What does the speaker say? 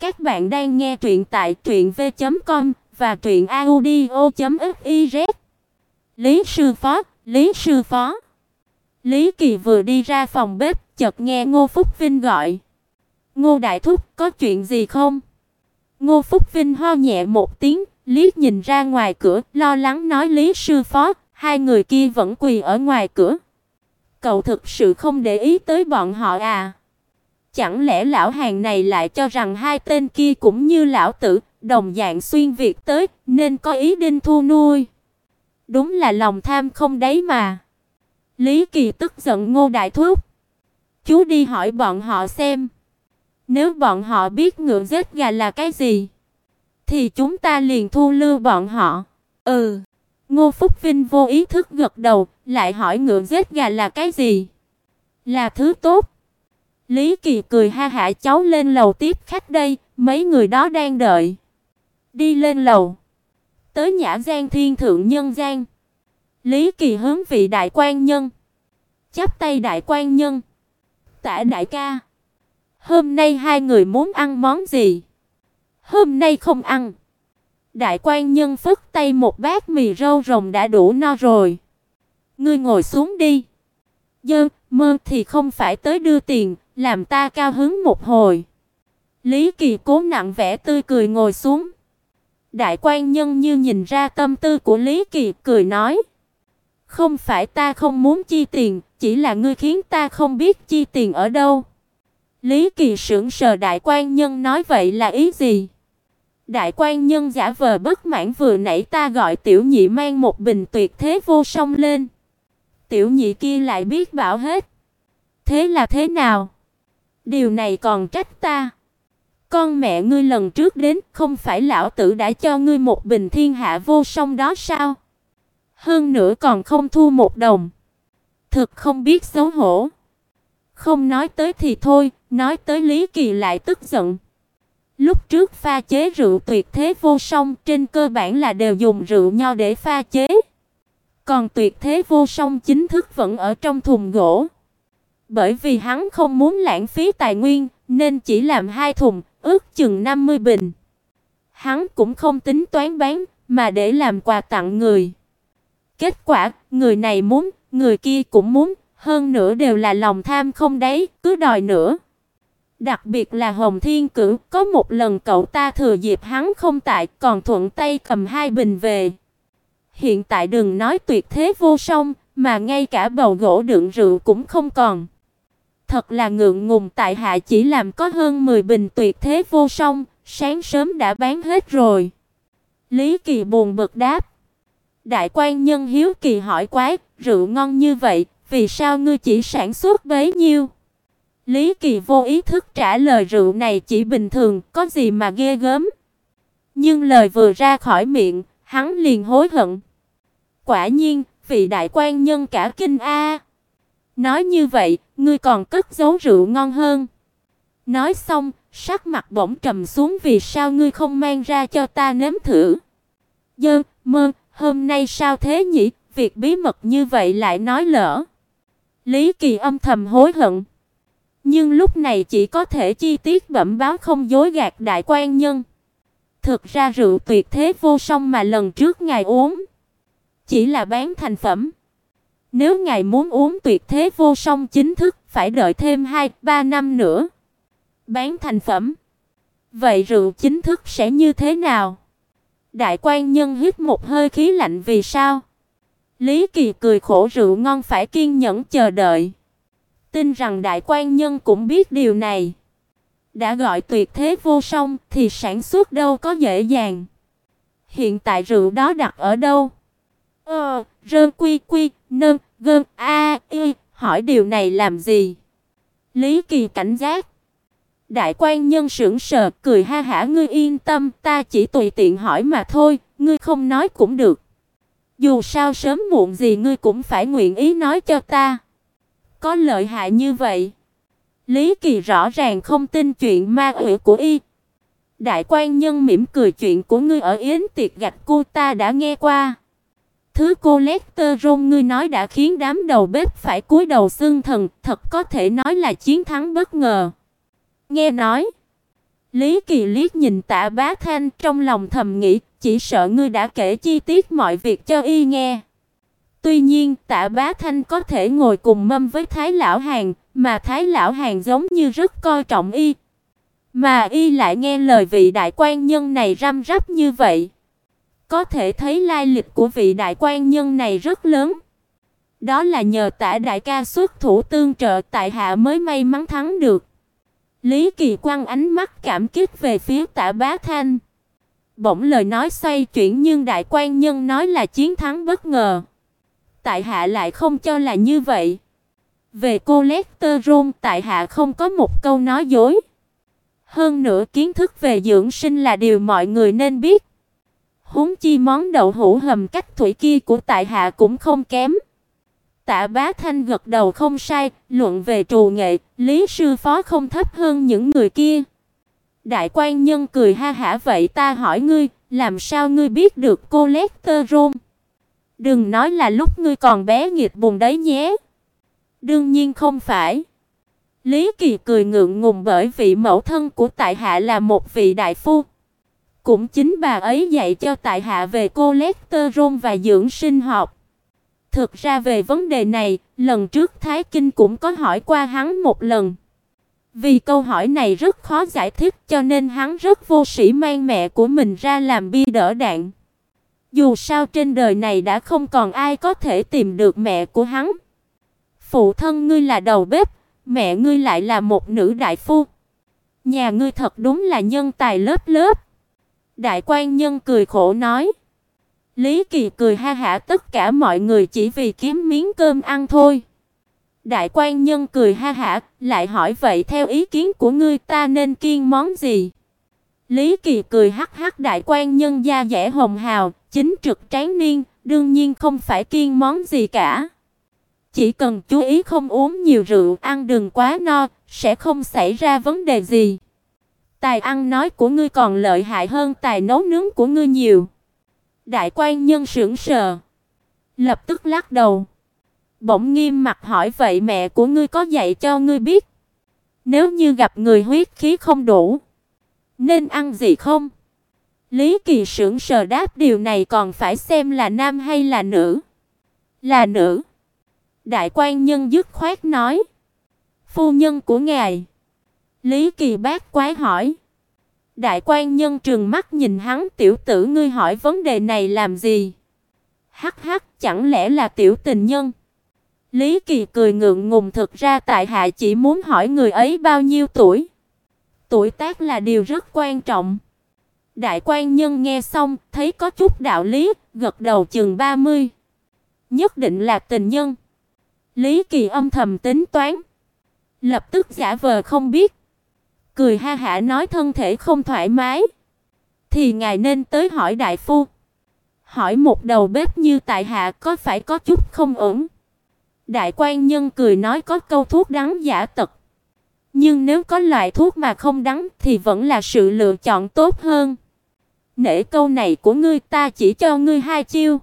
Các bạn đang nghe truyện tại truyệnv.com và truyệnaudio.fiz. Lý sư phó, Lý sư phó. Lý Kỳ vừa đi ra phòng bếp, chợt nghe Ngô Phúc Vinh gọi. "Ngô đại thúc, có chuyện gì không?" Ngô Phúc Vinh ho nhẹ một tiếng, liếc nhìn ra ngoài cửa, lo lắng nói Lý sư phó, hai người kia vẫn quỳ ở ngoài cửa. Cậu thực sự không để ý tới bọn họ à? Chẳng lẽ lão hàng này lại cho rằng hai tên kia cũng như lão tử, đồng dạng xuyên việt tới, nên có ý định thu nuôi. Đúng là lòng tham không đấy mà. Lý Kỳ tức giận Ngô Đại Thúc. Chú đi hỏi bọn họ xem. Nếu bọn họ biết ngựa giết gà là cái gì, thì chúng ta liền thu lưu bọn họ. Ừ. Ngô Phúc Vinh vô ý thức gật đầu, lại hỏi ngựa giết gà là cái gì? Là thứ tốt. Lý Kỳ cười ha hả cháu lên lầu tiếp khách đây, mấy người đó đang đợi. Đi lên lầu. Tới Nhã gian Thiên thượng nhân gian. Lý Kỳ hướng vị đại quan nhân. Chắp tay đại quan nhân. Tả đại ca. Hôm nay hai người muốn ăn món gì? Hôm nay không ăn. Đại quan nhân phất tay một bát mì rau rồng đã đủ no rồi. Ngươi ngồi xuống đi. Dơ, mơ thì không phải tới đưa tiền, làm ta cao hứng một hồi. Lý Kỳ cố nặng vẻ tươi cười ngồi xuống. Đại quan nhân như nhìn ra tâm tư của Lý Kỳ, cười nói: "Không phải ta không muốn chi tiền, chỉ là ngươi khiến ta không biết chi tiền ở đâu." Lý Kỳ sững sờ đại quan nhân nói vậy là ý gì? Đại quan nhân giả vờ bất mãn vừa nãy ta gọi tiểu nhị mang một bình tuyệt thế vô song lên. Tiểu nhị kia lại biết bảo hết. Thế là thế nào? Điều này còn trách ta. Con mẹ ngươi lần trước đến, không phải lão tử đã cho ngươi một bình thiên hạ vô song đó sao? Hơn nữa còn không thu một đồng. Thực không biết xấu hổ. Không nói tới thì thôi, nói tới Lý Kỳ lại tức giận. Lúc trước pha chế rượu tuyệt thế vô song, trên cơ bản là đều dùng rượu nho để pha chế. Còn tuyệt thế vô song chính thức vẫn ở trong thùng gỗ. Bởi vì hắn không muốn lãng phí tài nguyên, nên chỉ làm hai thùng, ước chừng 50 bình. Hắn cũng không tính toán bán, mà để làm quà tặng người. Kết quả, người này muốn, người kia cũng muốn, hơn nữa đều là lòng tham không đấy, cứ đòi nữa. Đặc biệt là Hồng Thiên Cửu, có một lần cậu ta thừa dịp hắn không tại, còn thuận tay cầm hai bình về. Hiện tại đừng nói tuyệt thế vô song, mà ngay cả bầu gỗ đựng rượu cũng không còn. Thật là ngượng ngùng tại hạ chỉ làm có hơn 10 bình tuyệt thế vô song, sáng sớm đã bán hết rồi. Lý Kỳ buồn bực đáp. Đại quan nhân hiếu kỳ hỏi quái, rượu ngon như vậy, vì sao ngươi chỉ sản xuất bấy nhiêu? Lý Kỳ vô ý thức trả lời rượu này chỉ bình thường, có gì mà ghê gớm. Nhưng lời vừa ra khỏi miệng, hắn liền hối hận. Quả nhiên, vị đại quan nhân cả kinh a. Nói như vậy, ngươi còn cất giấu rượu ngon hơn. Nói xong, sắc mặt bỗng trầm xuống vì sao ngươi không mang ra cho ta nếm thử. Dơ, mơ, hôm nay sao thế nhỉ, việc bí mật như vậy lại nói lỡ. Lý Kỳ âm thầm hối hận. Nhưng lúc này chỉ có thể chi tiết bẩm báo không dối gạt đại quan nhân. Thực ra rượu tuyệt thế vô song mà lần trước ngài uống chỉ là bán thành phẩm. Nếu ngài muốn uống tuyệt thế vô song chính thức phải đợi thêm 2, 3 năm nữa. Bán thành phẩm. Vậy rượu chính thức sẽ như thế nào? Đại quan nhân hít một hơi khí lạnh vì sao? Lý Kỳ cười khổ rượu ngon phải kiên nhẫn chờ đợi. Tin rằng đại quan nhân cũng biết điều này. Đã gọi tuyệt thế vô song thì sản xuất đâu có dễ dàng. Hiện tại rượu đó đặt ở đâu? Ờ, rơn quy quy, nâng, Gơm a, y, hỏi điều này làm gì? Lý Kỳ cảnh giác. Đại quan nhân sững sờ, cười ha hả, ngươi yên tâm, ta chỉ tùy tiện hỏi mà thôi, ngươi không nói cũng được. Dù sao sớm muộn gì ngươi cũng phải nguyện ý nói cho ta. Có lợi hại như vậy. Lý Kỳ rõ ràng không tin chuyện ma quỷ của y. Đại quan nhân mỉm cười chuyện của ngươi ở yến tiệc gạch cô ta đã nghe qua. Thứ cholesterol ngươi nói đã khiến đám đầu bếp phải cúi đầu xương thần, thật có thể nói là chiến thắng bất ngờ. Nghe nói, Lý Kỳ liếc nhìn Tạ Bá Thanh trong lòng thầm nghĩ, chỉ sợ ngươi đã kể chi tiết mọi việc cho y nghe. Tuy nhiên, Tạ Bá Thanh có thể ngồi cùng mâm với Thái lão hàng, mà Thái lão hàng giống như rất coi trọng y, mà y lại nghe lời vị đại quan nhân này răm rắp như vậy. Có thể thấy lai lịch của vị đại quan nhân này rất lớn. Đó là nhờ tả đại ca xuất thủ tương trợ tại hạ mới may mắn thắng được. Lý Kỳ Quang ánh mắt cảm kích về phía tả Bá Thanh. Bỗng lời nói xoay chuyển nhưng đại quan nhân nói là chiến thắng bất ngờ. Tại hạ lại không cho là như vậy. Về cô cholesterol, tại hạ không có một câu nói dối. Hơn nữa kiến thức về dưỡng sinh là điều mọi người nên biết. Huống chi món đậu hũ hầm cách thủy kia của tại hạ cũng không kém. Tạ Bá Thanh gật đầu không sai, luận về trù nghệ, Lý sư phó không thấp hơn những người kia. Đại quan nhân cười ha hả vậy ta hỏi ngươi, làm sao ngươi biết được cô cholesterol? Đừng nói là lúc ngươi còn bé nghịch bùn đấy nhé. Đương nhiên không phải. Lý Kỳ cười ngượng ngùng bởi vị mẫu thân của tại hạ là một vị đại phu. Cũng chính bà ấy dạy cho tại hạ về cholesterol và dưỡng sinh học. Thực ra về vấn đề này, lần trước Thái Kinh cũng có hỏi qua hắn một lần. Vì câu hỏi này rất khó giải thích cho nên hắn rất vô sĩ mang mẹ của mình ra làm bi đỡ đạn. Dù sao trên đời này đã không còn ai có thể tìm được mẹ của hắn. Phụ thân ngươi là đầu bếp, mẹ ngươi lại là một nữ đại phu. Nhà ngươi thật đúng là nhân tài lớp lớp. Đại quan nhân cười khổ nói. Lý Kỳ cười ha hả tất cả mọi người chỉ vì kiếm miếng cơm ăn thôi. Đại quan nhân cười ha hả, lại hỏi vậy theo ý kiến của ngươi ta nên kiêng món gì? Lý Kỳ cười hắc hắc đại quan nhân da dẻ hồng hào, chính trực tráng niên, đương nhiên không phải kiêng món gì cả. Chỉ cần chú ý không uống nhiều rượu, ăn đừng quá no, sẽ không xảy ra vấn đề gì. Tài ăn nói của ngươi còn lợi hại hơn tài nấu nướng của ngươi nhiều. Đại quan nhân sững sờ, lập tức lắc đầu. Bỗng nghiêm mặt hỏi vậy mẹ của ngươi có dạy cho ngươi biết, nếu như gặp người huyết khí không đủ, nên ăn gì không? Lý Kỳ sững sờ đáp điều này còn phải xem là nam hay là nữ. Là nữ. Đại quan nhân dứt khoát nói. Phu nhân của ngài. Lý Kỳ bác quái hỏi. Đại quan nhân trừng mắt nhìn hắn, tiểu tử ngươi hỏi vấn đề này làm gì? Hắc hắc, chẳng lẽ là tiểu tình nhân? Lý Kỳ cười ngượng ngùng thực ra tại hạ chỉ muốn hỏi người ấy bao nhiêu tuổi. Tuổi tác là điều rất quan trọng. Đại quan nhân nghe xong, thấy có chút đạo lý, gật đầu chừng 30. Nhất định là tình nhân. Lý Kỳ âm thầm tính toán, lập tức giả vờ không biết, cười ha hả nói thân thể không thoải mái, thì ngài nên tới hỏi đại phu. Hỏi một đầu bếp như tại hạ có phải có chút không ổn. Đại quan nhân cười nói có câu thuốc đắng giả tật. Nhưng nếu có loại thuốc mà không đắng thì vẫn là sự lựa chọn tốt hơn. Nể câu này của ngươi ta chỉ cho ngươi hai chiêu.